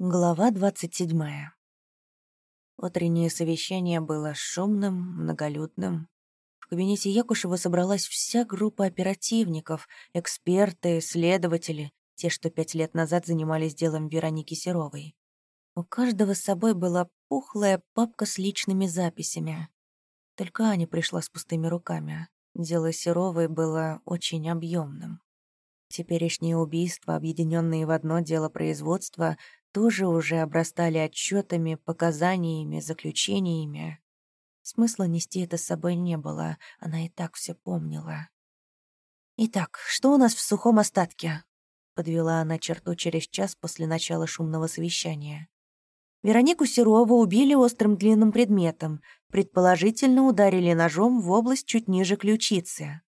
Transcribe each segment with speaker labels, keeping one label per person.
Speaker 1: Глава 27. Утреннее совещание было шумным, многолюдным. В кабинете Якушева собралась вся группа оперативников, эксперты, следователи, те, что пять лет назад занимались делом Вероники Серовой. У каждого с собой была пухлая папка с личными записями. Только Аня пришла с пустыми руками. Дело Серовой было очень объемным. Теперешние убийства, объединенные в одно дело производства, тоже уже обрастали отчетами, показаниями, заключениями. Смысла нести это с собой не было, она и так все помнила. «Итак, что у нас в сухом остатке?» — подвела она черту через час после начала шумного совещания. Веронику Серову убили острым длинным предметом, предположительно ударили ножом в область чуть ниже ключицы.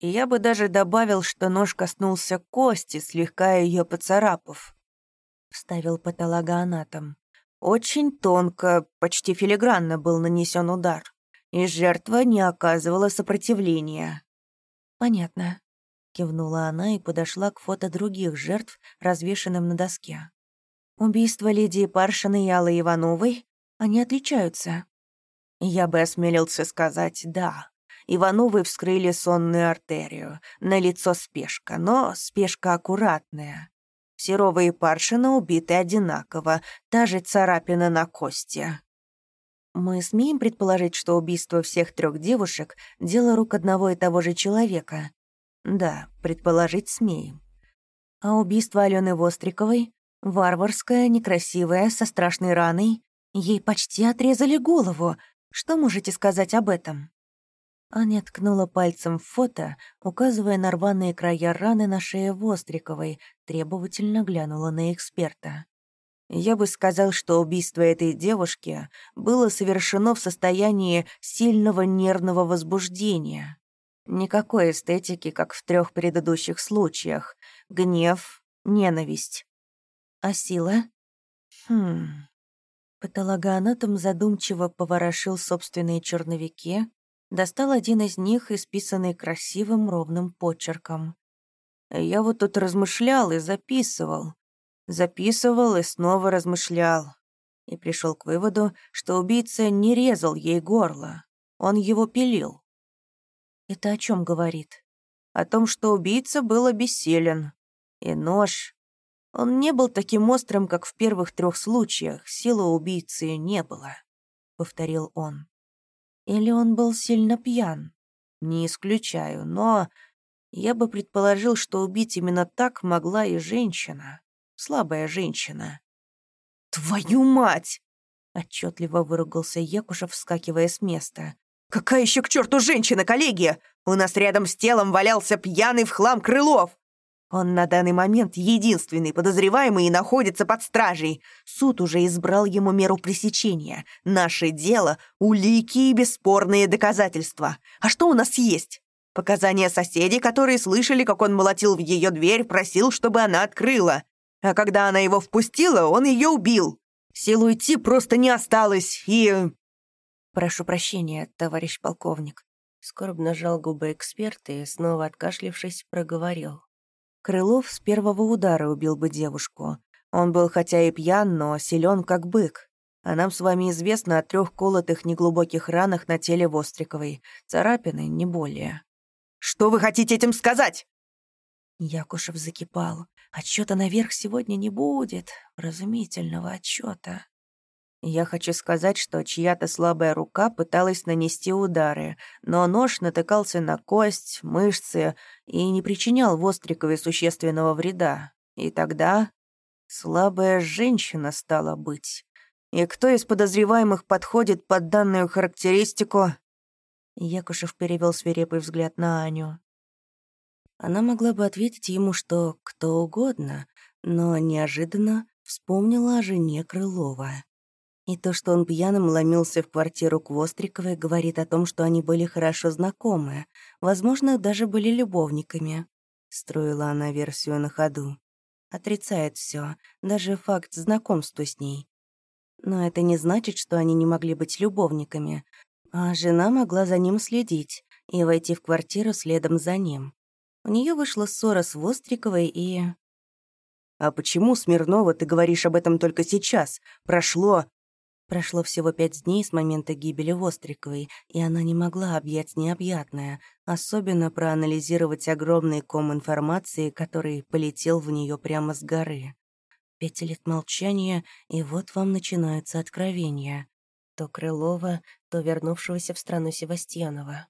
Speaker 1: И я бы даже добавил, что нож коснулся кости, слегка ее поцарапав вставил патологоанатом. Очень тонко, почти филигранно был нанесен удар, и жертва не оказывала сопротивления. «Понятно», — кивнула она и подошла к фото других жертв, развешанным на доске. «Убийство Лидии Паршиной и Аллы Ивановой, они отличаются». Я бы осмелился сказать «да». Ивановы вскрыли сонную артерию. На лицо спешка, но спешка аккуратная. Серова и Паршина убиты одинаково, та же царапина на кости. Мы смеем предположить, что убийство всех трех девушек — дело рук одного и того же человека? Да, предположить смеем. А убийство Алены Востриковой — варварское, некрасивое, со страшной раной. Ей почти отрезали голову. Что можете сказать об этом? Аня ткнула пальцем в фото, указывая на рваные края раны на шее Востриковой, требовательно глянула на эксперта. Я бы сказал, что убийство этой девушки было совершено в состоянии сильного нервного возбуждения. Никакой эстетики, как в трех предыдущих случаях. Гнев, ненависть. А сила? Хм... Патологоанатом задумчиво поворошил собственные черновики, достал один из них, исписанный красивым ровным почерком. Я вот тут размышлял и записывал. Записывал и снова размышлял. И пришел к выводу, что убийца не резал ей горло. Он его пилил. Это о чем говорит? О том, что убийца был обессилен. И нож... Он не был таким острым, как в первых трех случаях. Силы убийцы не было, — повторил он. Или он был сильно пьян? Не исключаю, но я бы предположил, что убить именно так могла и женщина. Слабая женщина. «Твою мать!» — отчетливо выругался Якушев, вскакивая с места. «Какая еще к черту женщина, коллеги? У нас рядом с телом валялся пьяный в хлам Крылов. Он на данный момент единственный подозреваемый и находится под стражей. Суд уже избрал ему меру пресечения. Наше дело — улики и бесспорные доказательства. А что у нас есть? Показания соседей, которые слышали, как он молотил в ее дверь, просил, чтобы она открыла. А когда она его впустила, он ее убил. Сил уйти просто не осталось, и... «Прошу прощения, товарищ полковник». Скорбно жал губы эксперт и, снова откашлившись, проговорил. Крылов с первого удара убил бы девушку. Он был хотя и пьян, но силен как бык. А нам с вами известно о трех колотых неглубоких ранах на теле Востриковой. Царапины, не более. «Что вы хотите этим сказать?» Якушев закипал. Отчета наверх сегодня не будет. Разумительного отчета. Я хочу сказать, что чья-то слабая рука пыталась нанести удары, но нож натыкался на кость, мышцы и не причинял Востриковой существенного вреда. И тогда слабая женщина стала быть. И кто из подозреваемых подходит под данную характеристику? Якушев перевел свирепый взгляд на Аню. Она могла бы ответить ему, что кто угодно, но неожиданно вспомнила о жене Крылова. И то, что он пьяным ломился в квартиру к Востриковой, говорит о том, что они были хорошо знакомы, возможно, даже были любовниками. Строила она версию на ходу. Отрицает все, даже факт знакомства с ней. Но это не значит, что они не могли быть любовниками, а жена могла за ним следить и войти в квартиру следом за ним. У нее вышла ссора с Востриковой и...
Speaker 2: «А почему, Смирнова, ты говоришь об этом только сейчас? Прошло...»
Speaker 1: Прошло всего пять дней с момента гибели Востриковой, и она не могла объять необъятное, особенно проанализировать огромный ком информации, который полетел в нее прямо с горы. Пять лет молчания, и вот вам начинаются откровения. То Крылова, то вернувшегося в страну Севастьянова.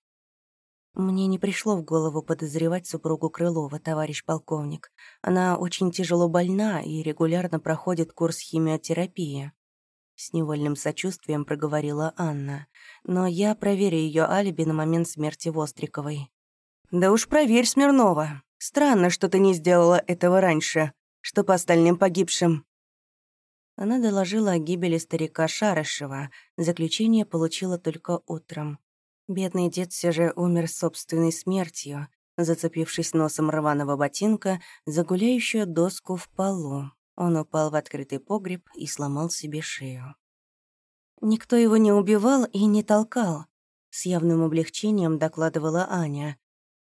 Speaker 1: Мне не пришло в голову подозревать супругу Крылова, товарищ полковник. Она очень тяжело больна и регулярно проходит курс химиотерапии. С невольным сочувствием проговорила Анна. Но я проверю ее алиби на момент смерти Востриковой.
Speaker 2: «Да уж проверь, Смирнова. Странно, что ты не сделала этого раньше. Что по остальным погибшим?»
Speaker 1: Она доложила о гибели старика Шарышева. Заключение получила только утром. Бедный дед все же умер собственной смертью, зацепившись носом рваного ботинка за гуляющую доску в полу. Он упал в открытый погреб и сломал себе шею. Никто его не убивал и не толкал. С явным облегчением докладывала Аня.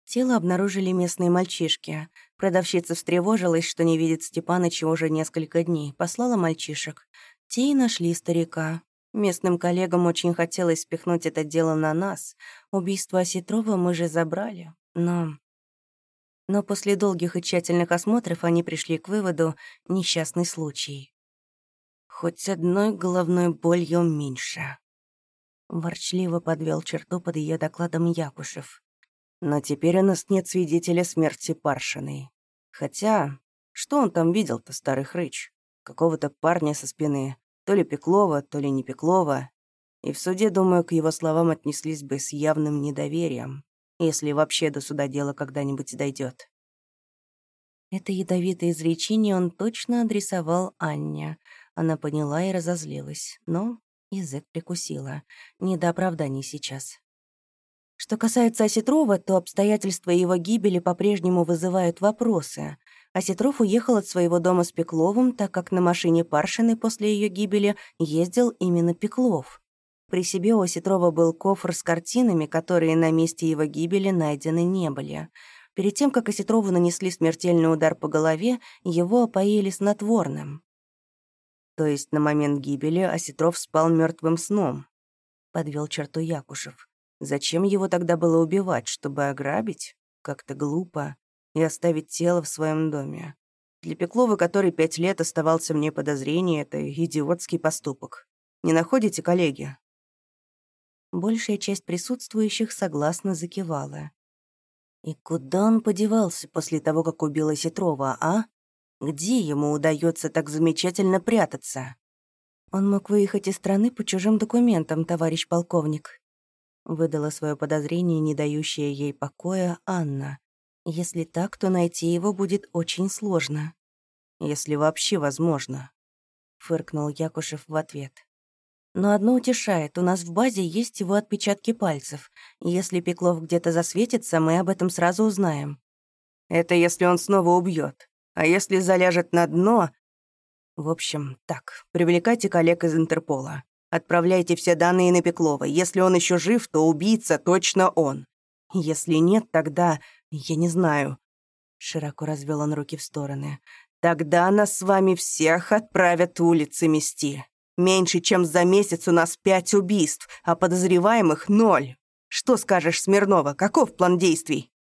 Speaker 1: Тело обнаружили местные мальчишки. Продавщица встревожилась, что не видит Степаныча уже несколько дней. Послала мальчишек. Те и нашли старика. Местным коллегам очень хотелось спихнуть это дело на нас. Убийство Осетрова мы же забрали. Но но после долгих и тщательных осмотров они пришли к выводу «несчастный случай». Хоть одной головной болью меньше. Ворчливо подвел черту под ее докладом Якушев.
Speaker 2: Но теперь у нас нет свидетеля смерти Паршиной. Хотя, что он там видел-то, старый хрыч? Какого-то парня со спины. То ли Пеклова, то ли не Пеклова. И в суде, думаю, к его словам отнеслись бы с явным недоверием если вообще до суда дело когда-нибудь дойдет.
Speaker 1: Это ядовитое изречение он точно адресовал Анне. Она поняла и разозлилась, но язык прикусила. Не до оправданий сейчас. Что касается Осетрова, то обстоятельства его гибели по-прежнему вызывают вопросы. Осетров уехал от своего дома с Пекловым, так как на машине Паршины после ее гибели ездил именно Пеклов. При себе у Осетрова был кофр с картинами, которые на месте его гибели найдены не были. Перед тем, как Осетрову нанесли смертельный удар по голове, его опоили снотворным.
Speaker 2: То есть на момент гибели Осетров спал мертвым сном, подвел черту Якушев. Зачем его тогда было убивать, чтобы ограбить? Как-то глупо. И оставить тело в своем доме. Для Пеклова, который пять лет оставался мне подозрением, это идиотский поступок. Не находите, коллеги?
Speaker 1: Большая часть присутствующих согласно закивала. И куда он подевался после того, как убила Сетрова, а? Где ему удается так замечательно прятаться? Он мог выехать из страны по чужим документам, товарищ полковник. Выдала свое подозрение, не дающее ей покоя, Анна. Если так, то найти его будет очень сложно.
Speaker 2: Если вообще возможно. Фыркнул Якушев в ответ.
Speaker 1: Но одно утешает, у нас в базе есть его отпечатки пальцев. Если Пеклов где-то засветится, мы об этом сразу узнаем.
Speaker 2: Это если он снова убьет. А если заляжет на дно... В общем, так, привлекайте коллег из Интерпола. Отправляйте все данные на Пеклова. Если он еще жив, то убийца точно он. Если нет, тогда... Я не знаю. Широко развел он руки в стороны. Тогда нас с вами всех отправят улицы мести. Меньше чем за месяц у нас пять убийств, а подозреваемых — ноль. Что скажешь, Смирнова, каков план действий?»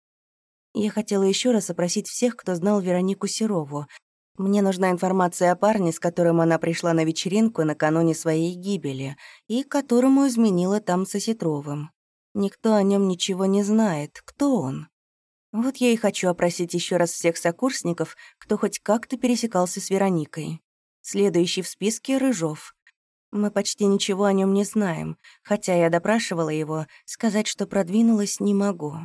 Speaker 1: Я хотела еще раз опросить всех, кто знал Веронику Серову. Мне нужна информация о парне, с которым она пришла на вечеринку накануне своей гибели, и которому изменила там со Сетровым. Никто о нем ничего не знает. Кто он? Вот я и хочу опросить еще раз всех сокурсников, кто хоть как-то пересекался с Вероникой. Следующий в списке — Рыжов. Мы почти ничего о нем не знаем, хотя я допрашивала его, сказать, что продвинулась, не могу.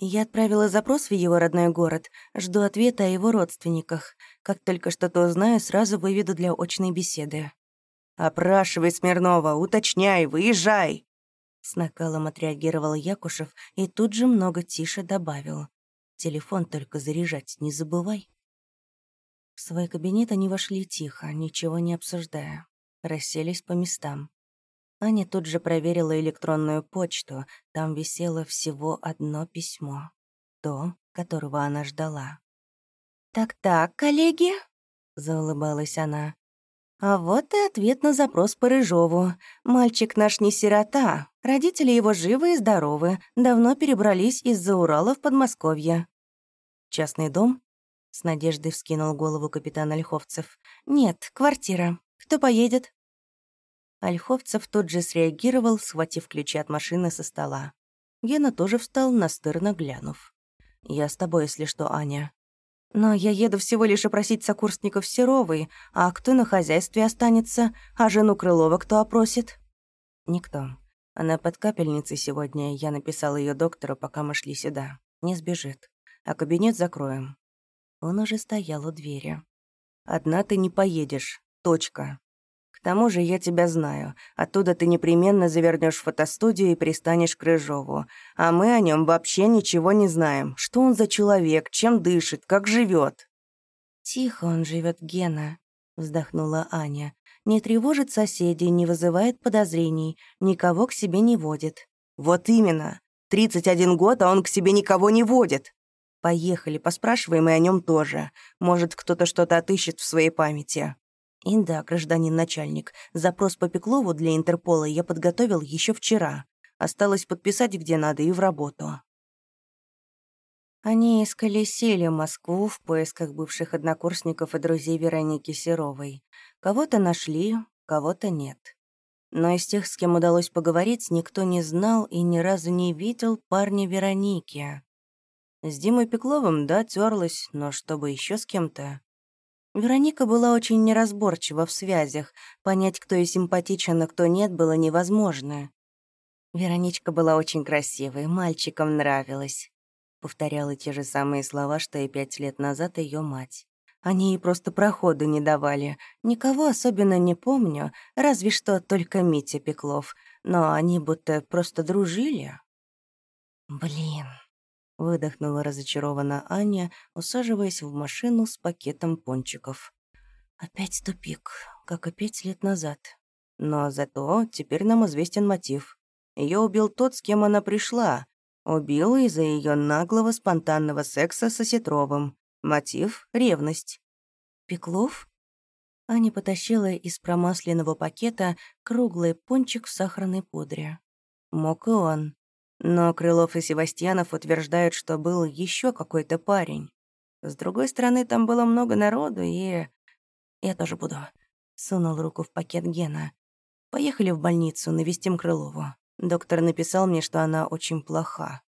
Speaker 1: Я отправила запрос в его родной город, жду ответа о его родственниках. Как только что-то узнаю, сразу выведу для очной беседы.
Speaker 2: «Опрашивай Смирнова, уточняй, выезжай!»
Speaker 1: С накалом отреагировал Якушев и тут же много тише добавил. «Телефон только заряжать не забывай». В свой кабинет они вошли тихо, ничего не обсуждая расселись по местам. Аня тут же проверила электронную почту, там висело всего одно письмо. То, которого она ждала.
Speaker 3: «Так-так, коллеги», —
Speaker 1: заулыбалась она. «А вот и ответ на запрос по Рыжову. Мальчик наш не сирота. Родители его живы и здоровы. Давно перебрались из-за Урала в Подмосковье». «Частный дом?» — с надеждой вскинул голову капитан Ольховцев. «Нет, квартира. Кто поедет?» Ольховцев тут же среагировал, схватив ключи от машины со стола. Гена тоже встал, настырно глянув. «Я с тобой, если что, Аня». «Но я еду всего лишь опросить сокурсников Серовой, а кто на хозяйстве останется, а жену Крылова кто опросит?» «Никто. Она под капельницей сегодня, я написал ее доктору, пока мы шли сюда. Не сбежит. А кабинет закроем». Он уже стоял у двери. «Одна ты не поедешь. Точка тому же я тебя знаю. Оттуда ты непременно завернешь в фотостудию и пристанешь к Рыжову. А мы о нем вообще ничего не знаем. Что он за человек, чем дышит, как живет. «Тихо он живет, Гена», — вздохнула Аня. «Не тревожит соседей, не вызывает подозрений, никого к себе не водит». «Вот именно. 31 год, а он к себе никого не водит. Поехали, поспрашиваем и о нем тоже. Может, кто-то что-то отыщет в своей памяти». И да, гражданин начальник, запрос по Пеклову для Интерпола я подготовил еще вчера. Осталось подписать где надо и в работу. Они исколесили Москву в поисках бывших однокурсников и друзей Вероники Серовой. Кого-то нашли, кого-то нет. Но из тех, с кем удалось поговорить, никто не знал и ни разу не видел парня Вероники. С Димой Пекловым, да, терлась, но чтобы еще с кем-то. Вероника была очень неразборчива в связях, понять, кто ей симпатичен, а кто нет, было невозможно. Вероничка была очень красивой, мальчикам нравилась. Повторяла те же самые слова, что и пять лет назад ее мать. Они ей просто прохода не давали. Никого особенно не помню, разве что только Митя Пеклов. Но они будто просто дружили. Блин, Выдохнула разочарованно Аня, усаживаясь в машину с пакетом пончиков. Опять тупик, как и пять лет назад. Но зато теперь нам известен мотив. Ее убил тот, с кем она пришла. Убил из-за ее наглого спонтанного секса со Сетровым. Мотив — ревность. «Пеклов?» Аня потащила из промасленного пакета круглый пончик в сахарной пудре. Мог и он. Но Крылов и Севастьянов утверждают, что был еще какой-то парень. С другой стороны, там было много народу, и... Я тоже буду. Сунул руку в пакет Гена. Поехали в больницу, навестим Крылову. Доктор написал мне, что она очень плоха.